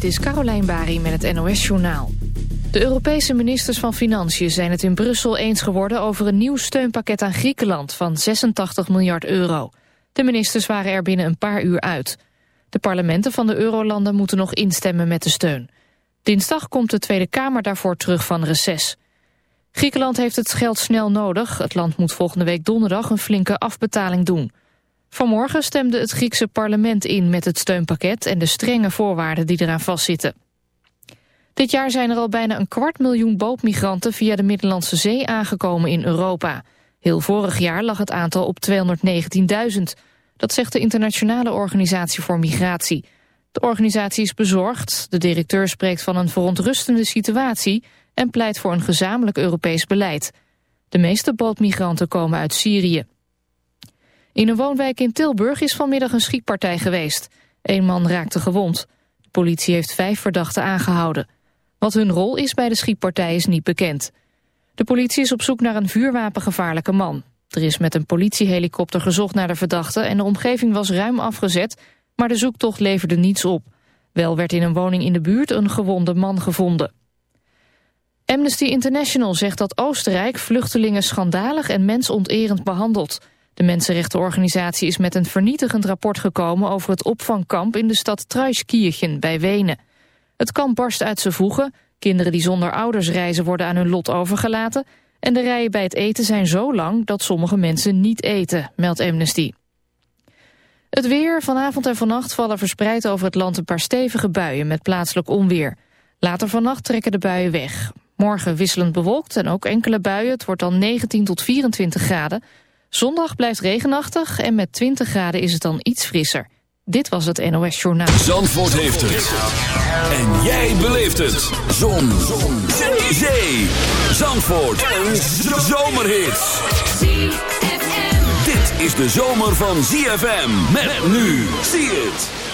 dit is Carolijn Bari met het NOS Journaal. De Europese ministers van Financiën zijn het in Brussel eens geworden... over een nieuw steunpakket aan Griekenland van 86 miljard euro. De ministers waren er binnen een paar uur uit. De parlementen van de eurolanden moeten nog instemmen met de steun. Dinsdag komt de Tweede Kamer daarvoor terug van reces. Griekenland heeft het geld snel nodig. Het land moet volgende week donderdag een flinke afbetaling doen... Vanmorgen stemde het Griekse parlement in met het steunpakket en de strenge voorwaarden die eraan vastzitten. Dit jaar zijn er al bijna een kwart miljoen bootmigranten via de Middellandse Zee aangekomen in Europa. Heel vorig jaar lag het aantal op 219.000. Dat zegt de Internationale Organisatie voor Migratie. De organisatie is bezorgd, de directeur spreekt van een verontrustende situatie en pleit voor een gezamenlijk Europees beleid. De meeste bootmigranten komen uit Syrië. In een woonwijk in Tilburg is vanmiddag een schietpartij geweest. Een man raakte gewond. De politie heeft vijf verdachten aangehouden. Wat hun rol is bij de schietpartij is niet bekend. De politie is op zoek naar een vuurwapengevaarlijke man. Er is met een politiehelikopter gezocht naar de verdachte... en de omgeving was ruim afgezet, maar de zoektocht leverde niets op. Wel werd in een woning in de buurt een gewonde man gevonden. Amnesty International zegt dat Oostenrijk vluchtelingen schandalig en mensonterend behandelt... De mensenrechtenorganisatie is met een vernietigend rapport gekomen over het opvangkamp in de stad Traiskirchen bij Wenen. Het kamp barst uit zijn voegen, kinderen die zonder ouders reizen worden aan hun lot overgelaten en de rijen bij het eten zijn zo lang dat sommige mensen niet eten, meldt Amnesty. Het weer, vanavond en vannacht vallen verspreid over het land een paar stevige buien met plaatselijk onweer. Later vannacht trekken de buien weg. Morgen wisselend bewolkt en ook enkele buien, het wordt dan 19 tot 24 graden. Zondag blijft regenachtig en met 20 graden is het dan iets frisser. Dit was het NOS Journaal. Zandvoort heeft het. En jij beleeft het. Zon. Zon. Zee. Zandvoort. Een zomerhit. Dit is de zomer van ZFM. Met nu. Zie het.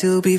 to be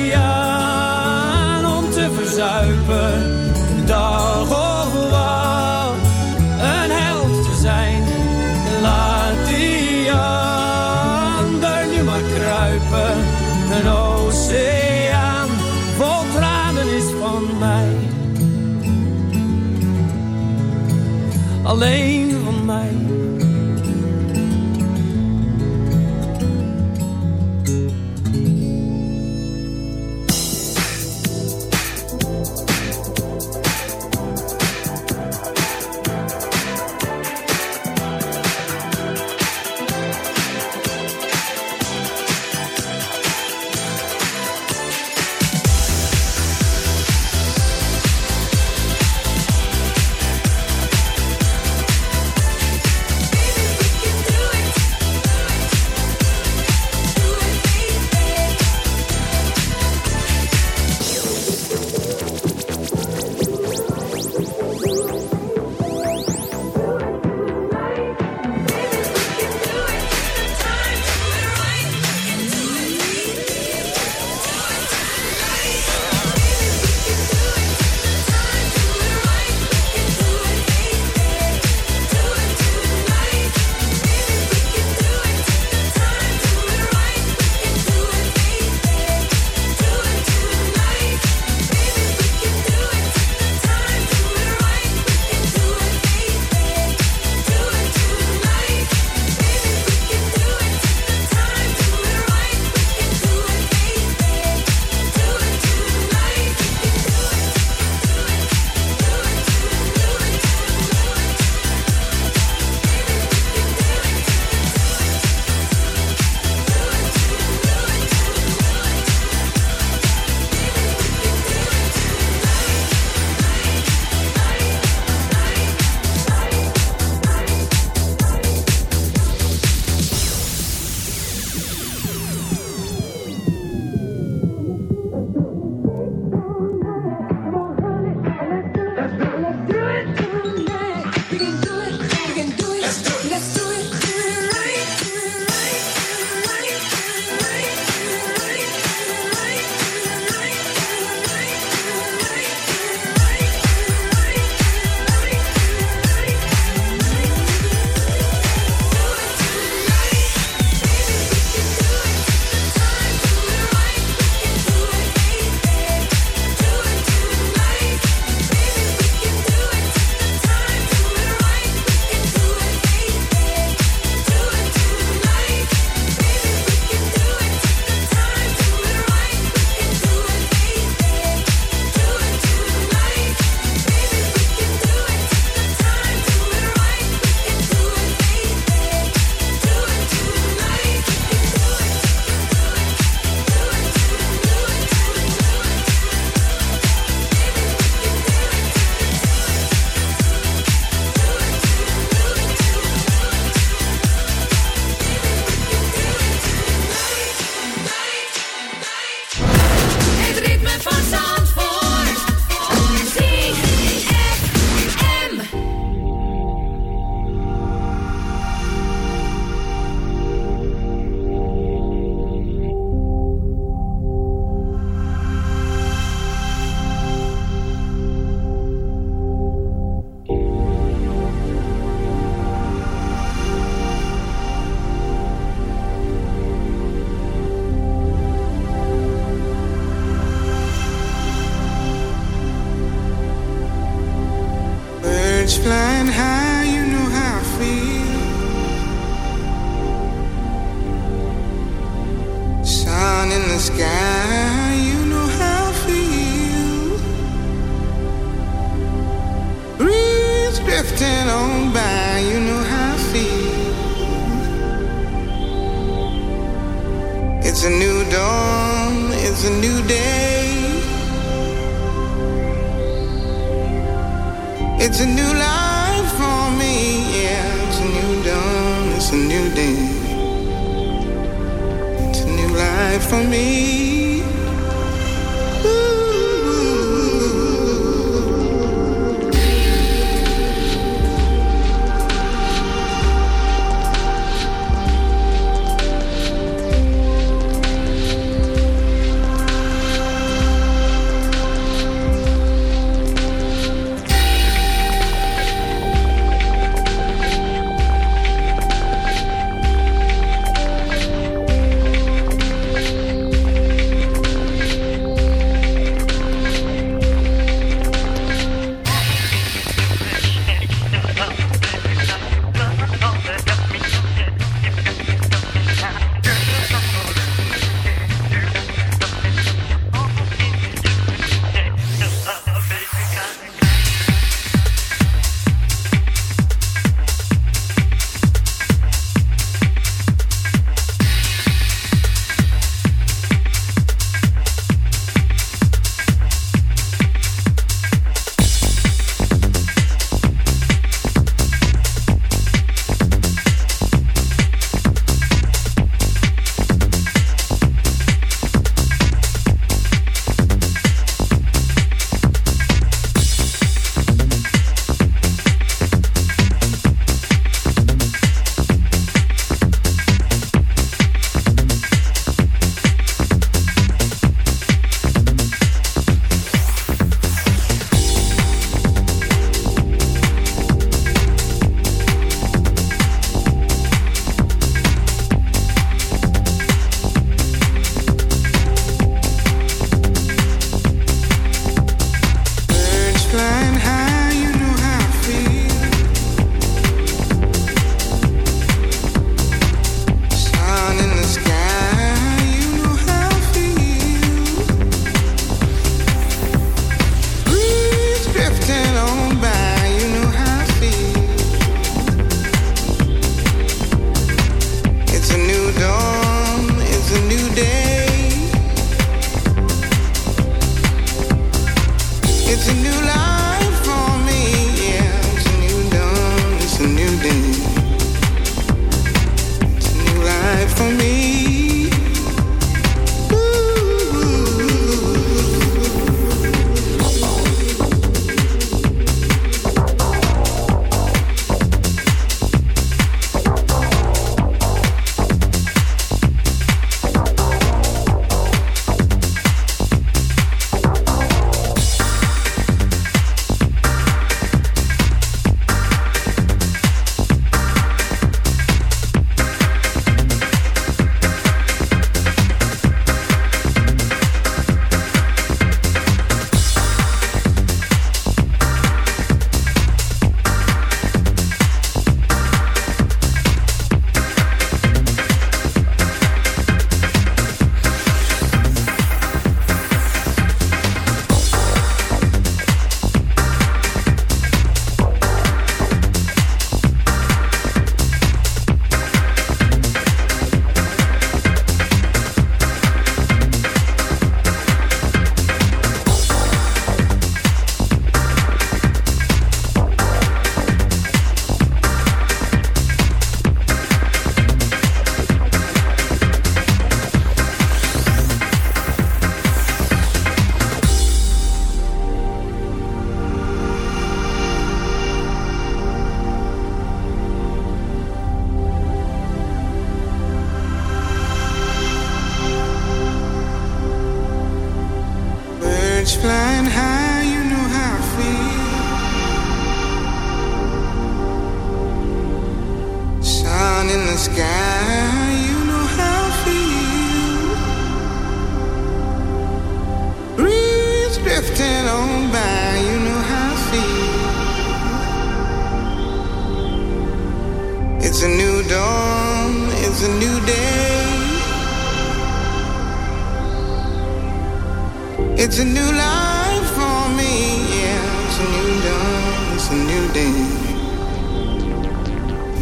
It's a new.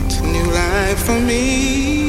It's a new life for me.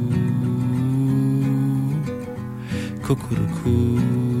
cuckoo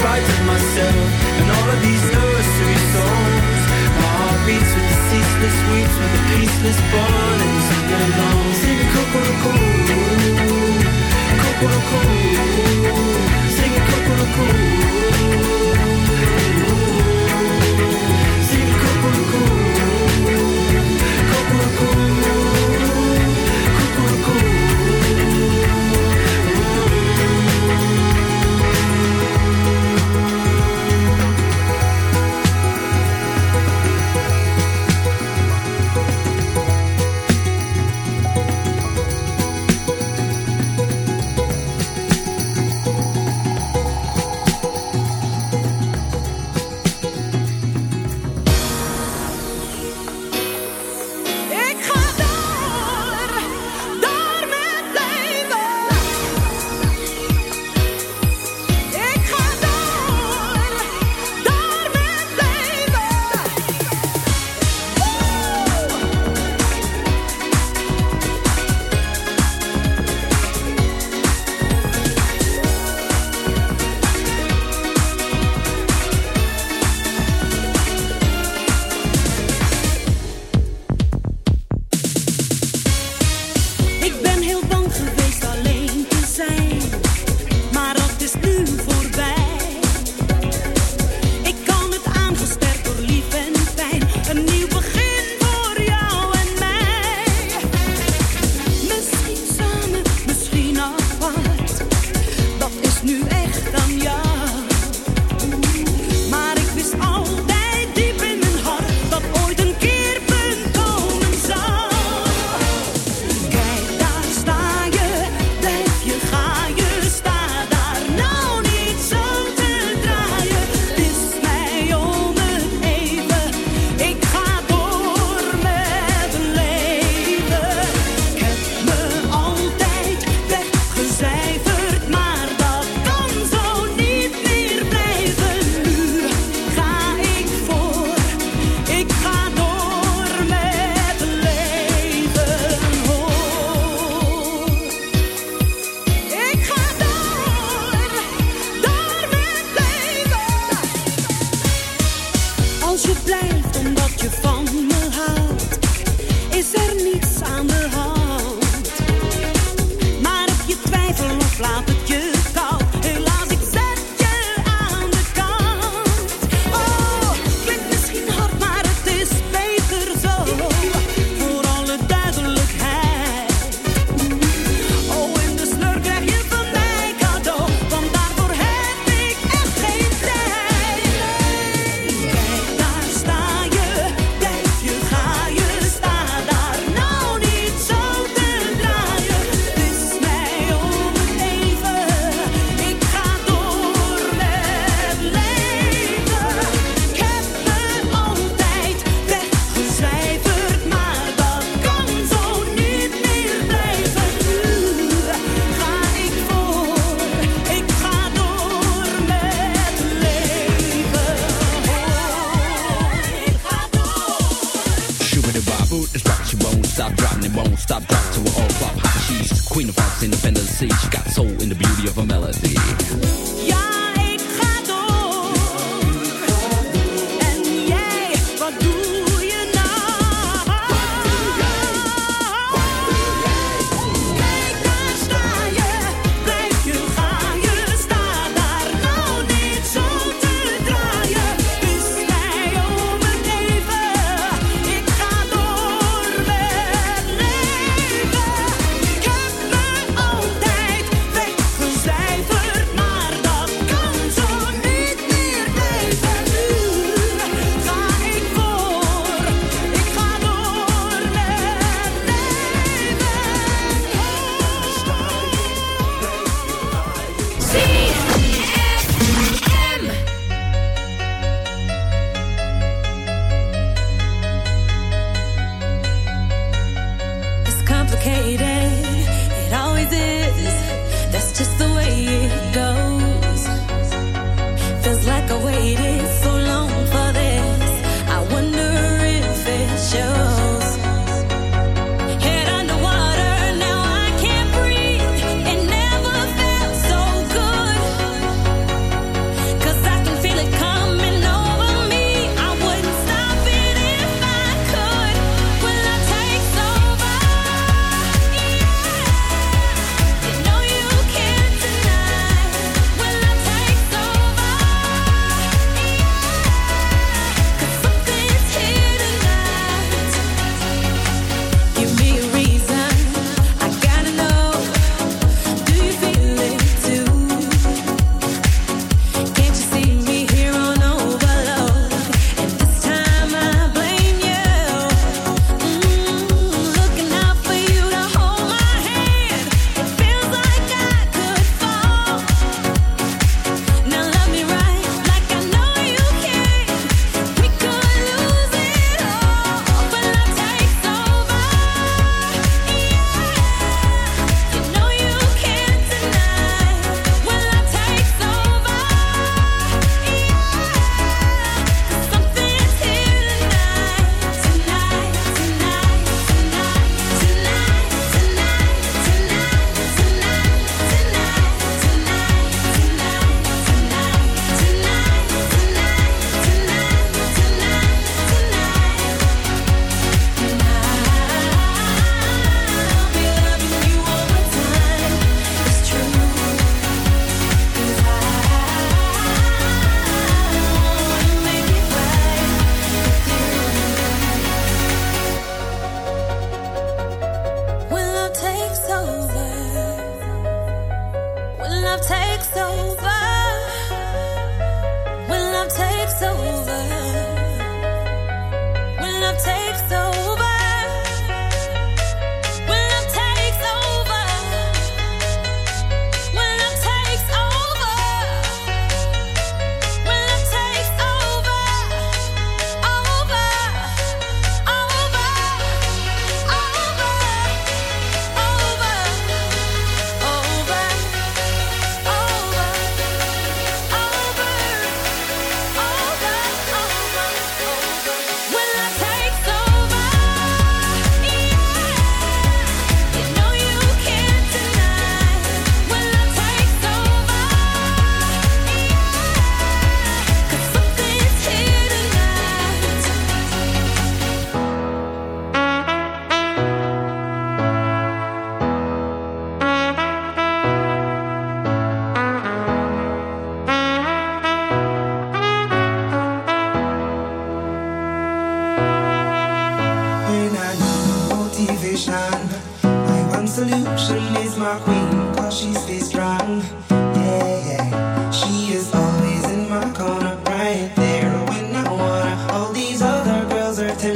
of myself and all of these nursery songs. My heart beats with the ceaseless weeps, with the peaceless burning, sing along, sing Kokoroko, Kokoroko, sing Kokoroko,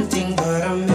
tempting, but I'm